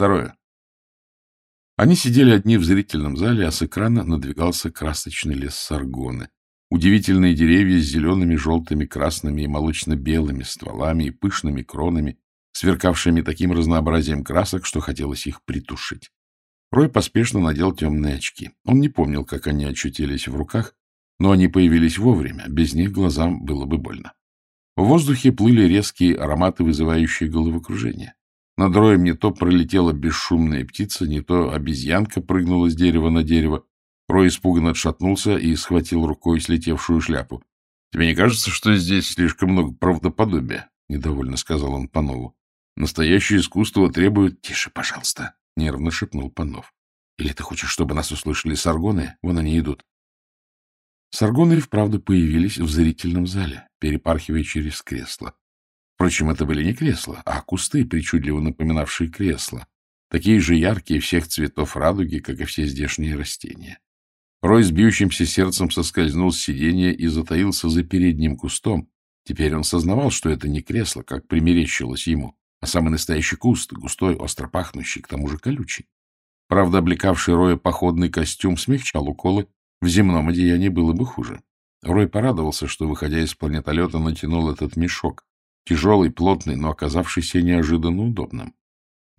Второе. Они сидели одни в зрительном зале, а с экрана надвигался красочный лес Саргоны. Удивительные деревья с зелеными, желтыми, красными и молочно-белыми стволами и пышными кронами, сверкавшими таким разнообразием красок, что хотелось их притушить. Рой поспешно надел темные очки. Он не помнил, как они очутились в руках, но они появились вовремя, без них глазам было бы больно. В воздухе плыли резкие ароматы, вызывающие головокружение. Над роем не то пролетела бесшумная птица, не то обезьянка прыгнула с дерева на дерево. Рой испуганно отшатнулся и схватил рукой слетевшую шляпу. — Тебе не кажется, что здесь слишком много правдоподобия? — недовольно сказал он Панову. — Настоящее искусство требует... — Тише, пожалуйста, — нервно шепнул Панов. — Или ты хочешь, чтобы нас услышали саргоны? Вон они идут. Саргоны и вправду появились в зрительном зале, перепархивая через кресло. Впрочем, это были не кресла, а кусты, причудливо напоминавшие кресла, такие же яркие всех цветов радуги, как и все здешние растения. Рой с бьющимся сердцем соскользнул с сиденья и затаился за передним кустом. Теперь он сознавал, что это не кресло, как примерещилось ему, а самый настоящий куст, густой, остро пахнущий, к тому же колючий. Правда, облекавший Роя походный костюм смягчал уколы, в земном одеянии было бы хуже. Рой порадовался, что, выходя из планетолета, натянул этот мешок, тяжелый, плотный, но оказавшийся неожиданно удобным.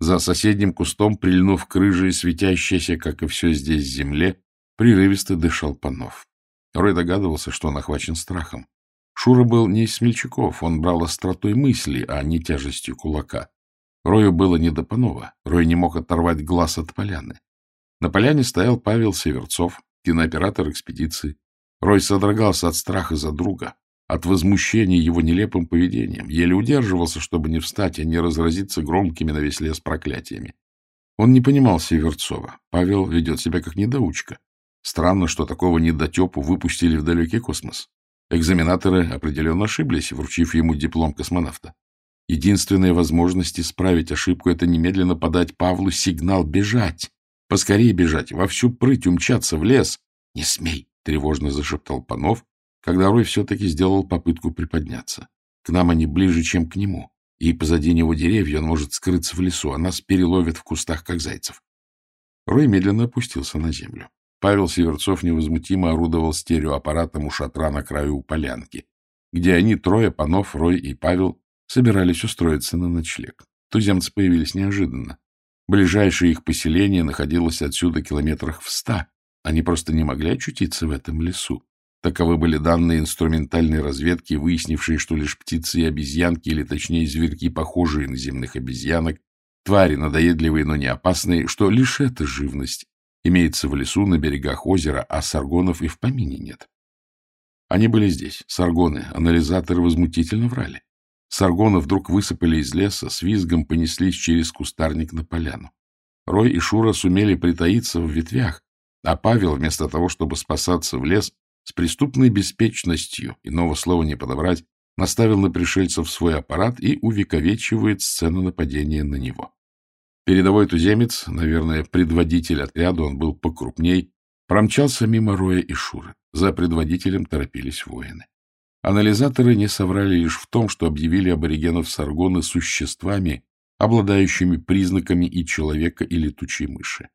За соседним кустом, прильнув к рыжей, светящейся, как и все здесь, земле, прерывисто дышал Панов. Рой догадывался, что он охвачен страхом. Шура был не из смельчаков, он брал остротой мысли, а не тяжестью кулака. Рою было не до Панова, Рой не мог оторвать глаз от поляны. На поляне стоял Павел Северцов, кинооператор экспедиции. Рой содрогался от страха за друга, от возмущения его нелепым поведением, еле удерживался, чтобы не встать и не разразиться громкими на весь лес проклятиями. Он не понимал Северцова. Павел ведет себя как недоучка. Странно, что такого недотепу выпустили в далекий космос. Экзаменаторы определенно ошиблись, вручив ему диплом космонавта. Единственная возможность исправить ошибку — это немедленно подать Павлу сигнал бежать. Поскорее бежать, во всю прыть умчаться в лес. — Не смей! — тревожно зашептал Панов, когда Рой все-таки сделал попытку приподняться. К нам они ближе, чем к нему, и позади него деревья, он может скрыться в лесу, а нас переловят в кустах, как зайцев. Рой медленно опустился на землю. Павел Северцов невозмутимо орудовал стереоаппаратом у шатра на краю полянки, где они, трое, Панов, Рой и Павел, собирались устроиться на ночлег. Туземцы появились неожиданно. Ближайшее их поселение находилось отсюда километрах в ста. Они просто не могли очутиться в этом лесу. Таковы были данные инструментальной разведки, выяснившие, что лишь птицы и обезьянки, или точнее зверьки, похожие на земных обезьянок, твари надоедливые, но не опасные, что лишь эта живность имеется в лесу на берегах озера, а саргонов и в помине нет. Они были здесь, саргоны, анализаторы возмутительно врали. Саргоны вдруг высыпали из леса, с визгом понеслись через кустарник на поляну. Рой и Шура сумели притаиться в ветвях, а Павел, вместо того, чтобы спасаться в лес, с преступной беспечностью, иного слова не подобрать, наставил на пришельцев свой аппарат и увековечивает сцену нападения на него. Передовой туземец, наверное, предводитель отряда, он был покрупней, промчался мимо Роя и Шуры. За предводителем торопились воины. Анализаторы не соврали лишь в том, что объявили аборигенов Саргоны существами, обладающими признаками и человека, и летучей мыши.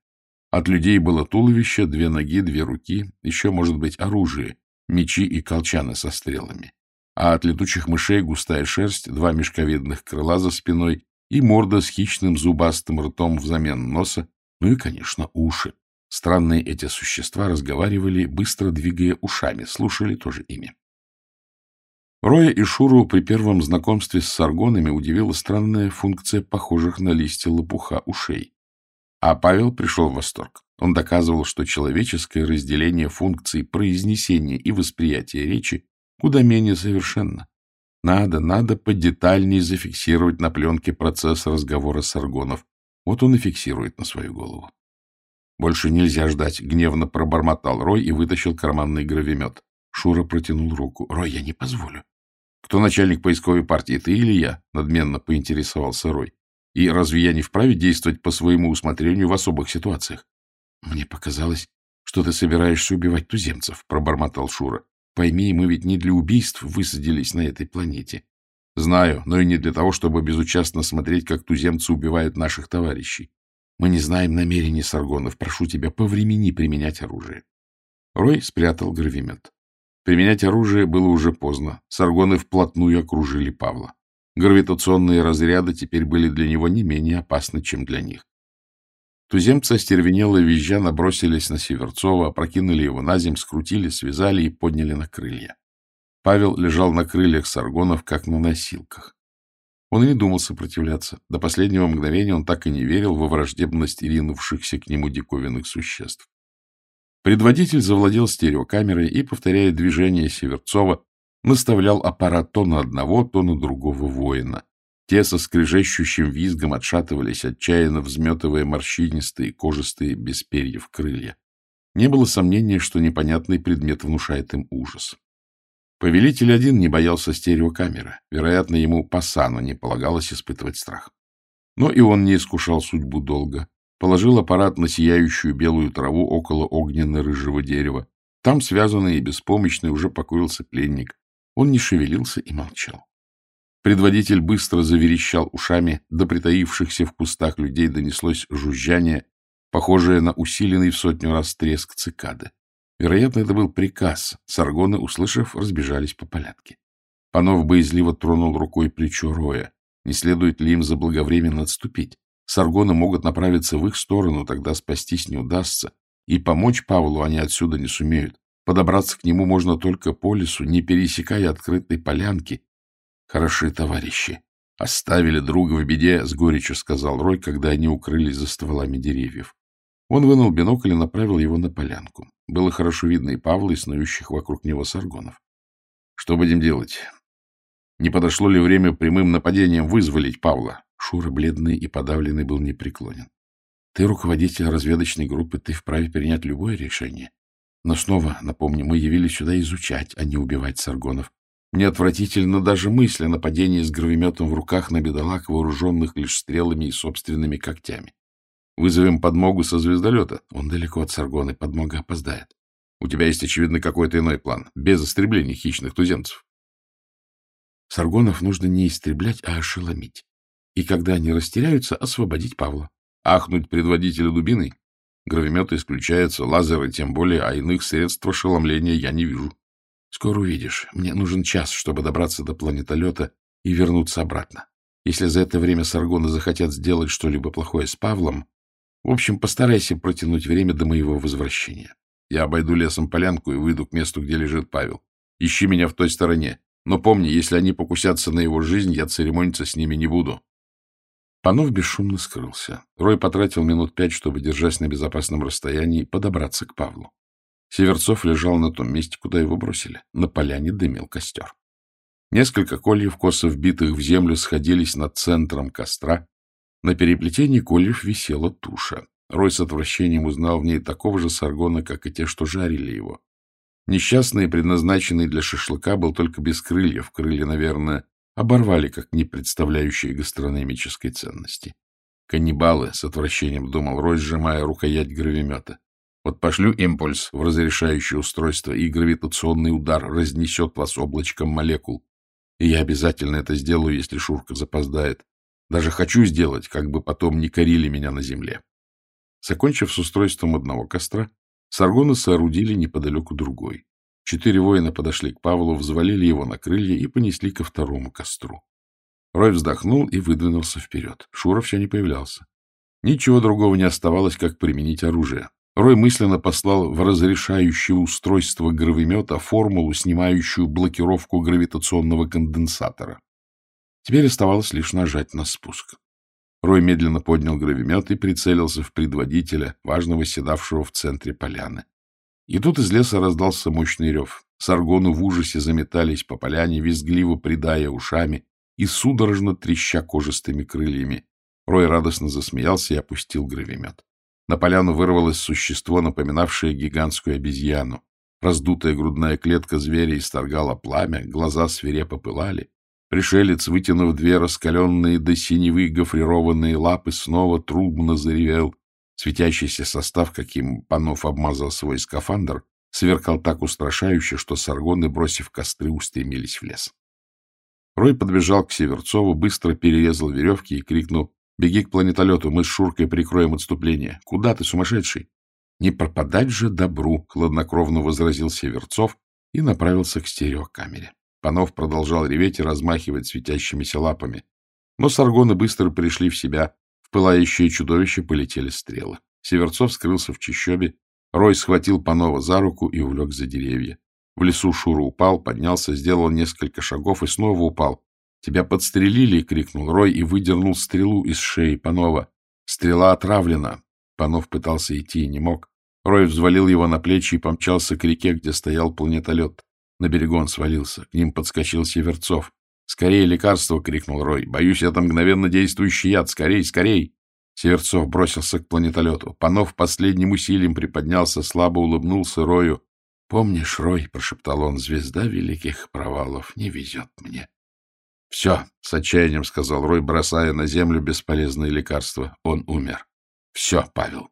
От людей было туловище, две ноги, две руки, еще, может быть, оружие, мечи и колчаны со стрелами. А от летучих мышей густая шерсть, два мешковидных крыла за спиной и морда с хищным зубастым ртом взамен носа, ну и, конечно, уши. Странные эти существа разговаривали, быстро двигая ушами, слушали тоже ими. Роя и Шуру при первом знакомстве с саргонами удивила странная функция похожих на листья лопуха ушей. А Павел пришел в восторг. Он доказывал, что человеческое разделение функций произнесения и восприятия речи куда менее совершенно. Надо, надо подетальнее зафиксировать на пленке процесс разговора саргонов. Вот он и фиксирует на свою голову. Больше нельзя ждать, гневно пробормотал Рой и вытащил карманный гравимет. Шура протянул руку. Рой, я не позволю. Кто начальник поисковой партии, ты или я? Надменно поинтересовался Рой. И разве я не вправе действовать по своему усмотрению в особых ситуациях? Мне показалось, что ты собираешься убивать туземцев, пробормотал Шура. Пойми, мы ведь не для убийств высадились на этой планете. Знаю, но и не для того, чтобы безучастно смотреть, как туземцы убивают наших товарищей. Мы не знаем намерений Саргонов. Прошу тебя, повремени применять оружие. Рой спрятал гравимет. Применять оружие было уже поздно. Саргоны вплотную окружили Павла. Гравитационные разряды теперь были для него не менее опасны, чем для них. Туземцы остервенело визжа набросились на Северцова, опрокинули его на земь, скрутили, связали и подняли на крылья. Павел лежал на крыльях саргонов, как на носилках. Он и не думал сопротивляться. До последнего мгновения он так и не верил во враждебность ринувшихся к нему диковинных существ. Предводитель завладел стереокамерой и, повторяя движения Северцова, наставлял аппарат то на одного, то на другого воина. Те со скрежещущим визгом отшатывались, отчаянно взметывая морщинистые, кожистые, без перьев крылья. Не было сомнения, что непонятный предмет внушает им ужас. Повелитель один не боялся стереокамеры. Вероятно, ему по сану не полагалось испытывать страх. Но и он не искушал судьбу долго. Положил аппарат на сияющую белую траву около огненно-рыжего дерева. Там, связанный и беспомощный, уже покоился пленник. Он не шевелился и молчал. Предводитель быстро заверещал ушами, до притаившихся в кустах людей донеслось жужжание, похожее на усиленный в сотню раз треск цикады. Вероятно, это был приказ. Саргоны, услышав, разбежались по полянке. Панов боязливо тронул рукой плечо Роя. Не следует ли им заблаговременно отступить? Саргоны могут направиться в их сторону, тогда спастись не удастся. И помочь Павлу они отсюда не сумеют. Подобраться к нему можно только по лесу, не пересекая открытой полянки, Хороши товарищи. Оставили друга в беде, — с горечью сказал Рой, когда они укрылись за стволами деревьев. Он вынул бинокль и направил его на полянку. Было хорошо видно и Павла, и снующих вокруг него саргонов. — Что будем делать? Не подошло ли время прямым нападением вызволить Павла? Шура, бледный и подавленный, был непреклонен. — Ты руководитель разведочной группы, ты вправе принять любое решение. Но снова, напомню, мы явились сюда изучать, а не убивать саргонов. Мне отвратительно даже мысль о нападении с гравиметом в руках на бедолаг, вооруженных лишь стрелами и собственными когтями. Вызовем подмогу со звездолета. Он далеко от Саргоны, подмога опоздает. У тебя есть, очевидно, какой-то иной план, без истребления хищных туземцев. Саргонов нужно не истреблять, а ошеломить. И когда они растеряются, освободить Павла. Ахнуть предводителя дубиной? Гравиметы исключаются, лазеры тем более, а иных средств ошеломления я не вижу. Скоро увидишь. Мне нужен час, чтобы добраться до планетолета и вернуться обратно. Если за это время Саргоны захотят сделать что-либо плохое с Павлом, в общем, постарайся протянуть время до моего возвращения. Я обойду лесом полянку и выйду к месту, где лежит Павел. Ищи меня в той стороне. Но помни, если они покусятся на его жизнь, я церемониться с ними не буду. Панов бесшумно скрылся. Рой потратил минут пять, чтобы, держась на безопасном расстоянии, подобраться к Павлу. Северцов лежал на том месте, куда его бросили. На поляне дымил костер. Несколько кольев, косо вбитых в землю, сходились над центром костра. На переплетении кольев висела туша. Рой с отвращением узнал в ней такого же саргона, как и те, что жарили его. Несчастный, предназначенный для шашлыка, был только без крыльев. Крылья, наверное, оборвали, как не представляющие гастрономической ценности. Каннибалы, с отвращением думал Рой, сжимая рукоять гравимета. Вот пошлю импульс в разрешающее устройство, и гравитационный удар разнесет вас облачком молекул. И я обязательно это сделаю, если Шурка запоздает. Даже хочу сделать, как бы потом не корили меня на земле. Закончив с устройством одного костра, Саргоны соорудили неподалеку другой. Четыре воина подошли к Павлу, взвалили его на крылья и понесли ко второму костру. Рой вздохнул и выдвинулся вперед. Шура все не появлялся. Ничего другого не оставалось, как применить оружие. Рой мысленно послал в разрешающее устройство гравимета формулу, снимающую блокировку гравитационного конденсатора. Теперь оставалось лишь нажать на спуск. Рой медленно поднял гравимет и прицелился в предводителя, важного седавшего в центре поляны. И тут из леса раздался мощный рев. Саргоны в ужасе заметались по поляне, визгливо придая ушами и судорожно треща кожистыми крыльями. Рой радостно засмеялся и опустил гравимет. На поляну вырвалось существо, напоминавшее гигантскую обезьяну. Раздутая грудная клетка зверя исторгала пламя, глаза свирепо пылали. Пришелец, вытянув две раскаленные до синевы гофрированные лапы, снова трубно заревел. Светящийся состав, каким Панов обмазал свой скафандр, сверкал так устрашающе, что саргоны, бросив костры, устремились в лес. Рой подбежал к Северцову, быстро перерезал веревки и крикнул Беги к планетолету, мы с Шуркой прикроем отступление. Куда ты, сумасшедший? Не пропадать же добру, — хладнокровно возразил Северцов и направился к стереокамере. Панов продолжал реветь и размахивать светящимися лапами. Но саргоны быстро пришли в себя. В пылающее чудовище полетели стрелы. Северцов скрылся в чащобе. Рой схватил Панова за руку и увлек за деревья. В лесу Шура упал, поднялся, сделал несколько шагов и снова упал. — Тебя подстрелили! — крикнул Рой и выдернул стрелу из шеи Панова. Стрела отравлена. Панов пытался идти и не мог. Рой взвалил его на плечи и помчался к реке, где стоял планетолет. На берегу он свалился. К ним подскочил Северцов. «Скорее лекарство!» — крикнул Рой. «Боюсь, это мгновенно действующий яд! Скорей, скорей!» Северцов бросился к планетолету. Панов последним усилием приподнялся, слабо улыбнулся Рою. «Помнишь, Рой?» — прошептал он. «Звезда великих провалов не везет мне». «Все!» — с отчаянием сказал Рой, бросая на землю бесполезные лекарства. Он умер. «Все, Павел!»